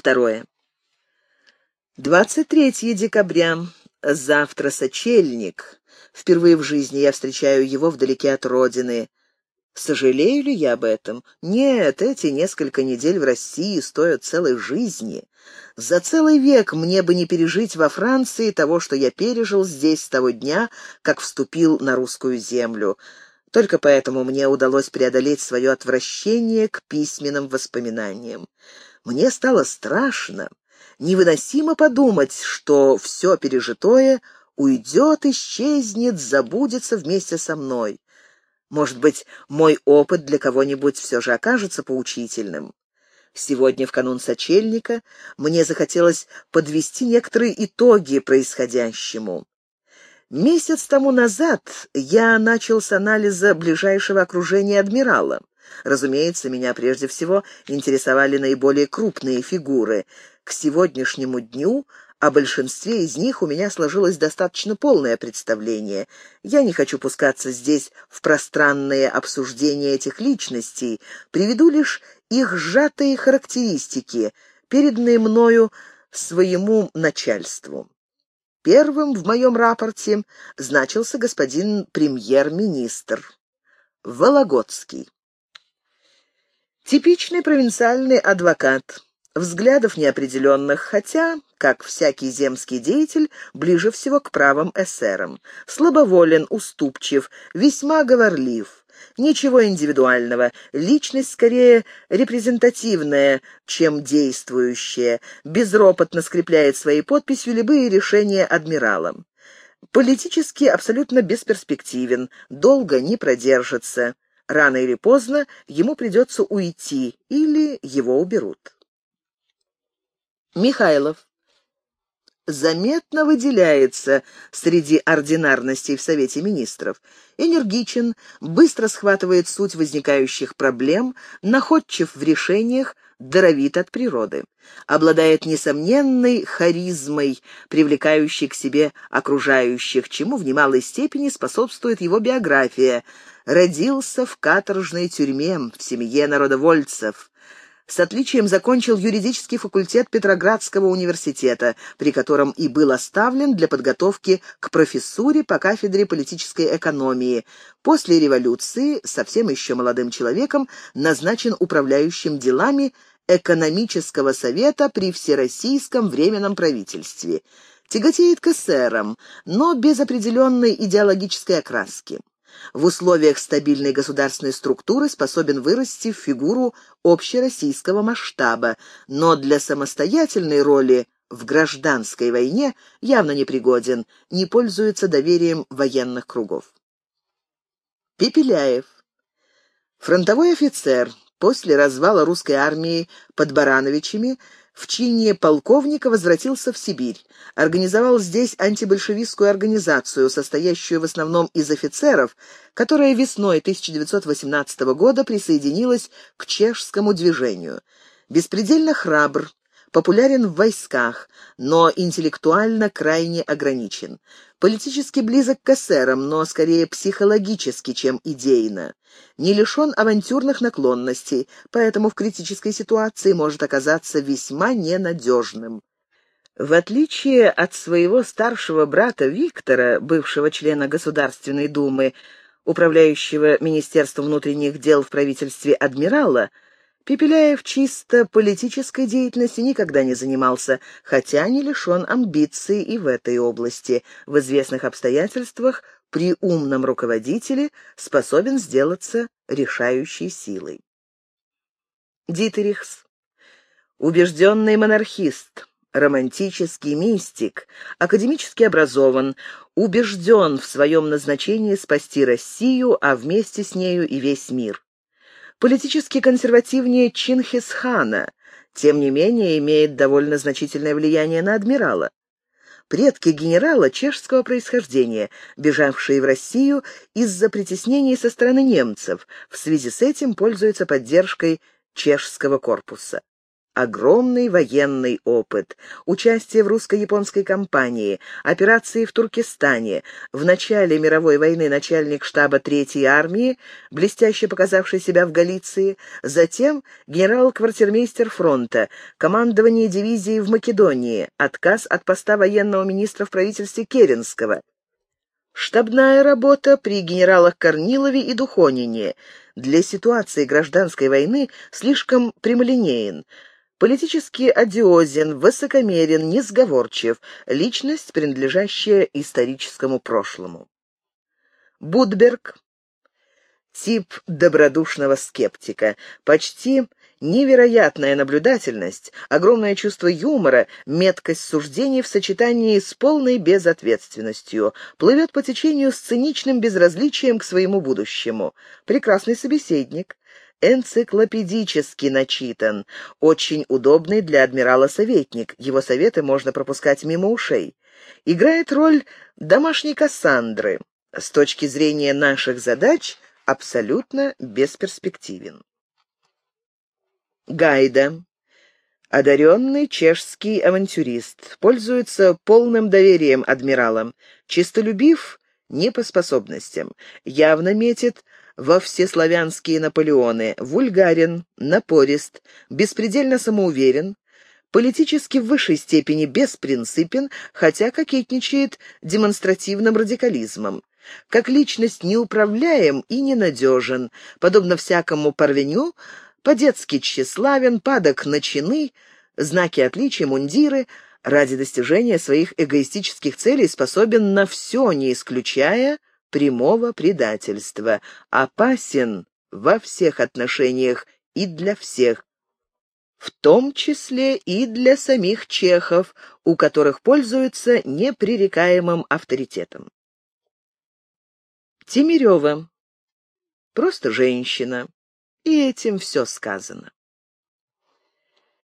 Второе. 23 декабря. Завтра сочельник. Впервые в жизни я встречаю его вдалеке от родины. Сожалею ли я об этом? Нет, эти несколько недель в России стоят целой жизни. За целый век мне бы не пережить во Франции того, что я пережил здесь с того дня, как вступил на русскую землю. Только поэтому мне удалось преодолеть свое отвращение к письменным воспоминаниям. Мне стало страшно, невыносимо подумать, что все пережитое уйдет, исчезнет, забудется вместе со мной. Может быть, мой опыт для кого-нибудь все же окажется поучительным. Сегодня, в канун сочельника, мне захотелось подвести некоторые итоги происходящему. Месяц тому назад я начал с анализа ближайшего окружения адмирала. Разумеется, меня прежде всего интересовали наиболее крупные фигуры. К сегодняшнему дню о большинстве из них у меня сложилось достаточно полное представление. Я не хочу пускаться здесь в пространные обсуждения этих личностей, приведу лишь их сжатые характеристики, переданные мною своему начальству. Первым в моем рапорте значился господин премьер-министр Вологодский. Типичный провинциальный адвокат, взглядов неопределенных, хотя, как всякий земский деятель, ближе всего к правым эсерам. Слабоволен, уступчив, весьма говорлив. Ничего индивидуального, личность скорее репрезентативная, чем действующая, безропотно скрепляет своей подписью любые решения адмиралам. Политически абсолютно бесперспективен, долго не продержится. Рано или поздно ему придется уйти или его уберут. Михайлов заметно выделяется среди ординарностей в Совете Министров. Энергичен, быстро схватывает суть возникающих проблем, находчив в решениях, даровит от природы. Обладает несомненной харизмой, привлекающей к себе окружающих, чему в немалой степени способствует его биография. Родился в каторжной тюрьме, в семье народовольцев с отличием закончил юридический факультет Петроградского университета, при котором и был оставлен для подготовки к профессуре по кафедре политической экономии. После революции, совсем еще молодым человеком, назначен управляющим делами экономического совета при Всероссийском временном правительстве. Тяготеет к эсерам, но без определенной идеологической окраски в условиях стабильной государственной структуры способен вырасти в фигуру общероссийского масштаба, но для самостоятельной роли в гражданской войне явно непригоден, не пользуется доверием военных кругов. Пепеляев. Фронтовой офицер, после развала русской армии под Барановичами в чине полковника возвратился в Сибирь. Организовал здесь антибольшевистскую организацию, состоящую в основном из офицеров, которая весной 1918 года присоединилась к чешскому движению. Беспредельно храбр, популярен в войсках, но интеллектуально крайне ограничен. Политически близок к эсерам, но скорее психологически, чем идейно. Не лишен авантюрных наклонностей, поэтому в критической ситуации может оказаться весьма ненадежным. В отличие от своего старшего брата Виктора, бывшего члена Государственной Думы, управляющего Министерством внутренних дел в правительстве адмирала, Пепеляев чисто политической деятельностью никогда не занимался, хотя не лишен амбиций и в этой области. В известных обстоятельствах при умном руководителе способен сделаться решающей силой. Дитерихс. Убежденный монархист, романтический мистик, академически образован, убежден в своем назначении спасти Россию, а вместе с нею и весь мир политически консервативнее Чингисхана, тем не менее имеет довольно значительное влияние на адмирала. Предки генерала чешского происхождения, бежавшие в Россию из-за притеснений со стороны немцев, в связи с этим пользуются поддержкой чешского корпуса. Огромный военный опыт, участие в русско-японской кампании, операции в Туркестане, в начале мировой войны начальник штаба Третьей армии, блестяще показавший себя в Галиции, затем генерал-квартирмейстер фронта, командование дивизии в Македонии, отказ от поста военного министра в правительстве Керенского, Штабная работа при генералах Корнилове и Духонине. Для ситуации гражданской войны слишком прямолинеен, Политически одиозен, высокомерен, несговорчив, личность, принадлежащая историческому прошлому. Будберг — тип добродушного скептика, почти невероятная наблюдательность, огромное чувство юмора, меткость суждений в сочетании с полной безответственностью, плывет по течению с циничным безразличием к своему будущему. Прекрасный собеседник, энциклопедически начитан, очень удобный для адмирала советник, его советы можно пропускать мимо ушей. Играет роль домашней Кассандры, с точки зрения наших задач абсолютно бесперспективен. Гайда. Одаренный чешский авантюрист, пользуется полным доверием адмирала, чистолюбив не по способностям, явно метит во всеславянские Наполеоны, вульгарен, напорист, беспредельно самоуверен, политически в высшей степени беспринципен, хотя кокетничает демонстративным радикализмом. Как личность неуправляем и ненадежен, подобно всякому парвеню, по-детски тщеславен, падок на чины, знаки отличия, мундиры, ради достижения своих эгоистических целей способен на все, не исключая прямого предательства, опасен во всех отношениях и для всех, в том числе и для самих чехов, у которых пользуются непререкаемым авторитетом. Тимирева. Просто женщина. И этим все сказано.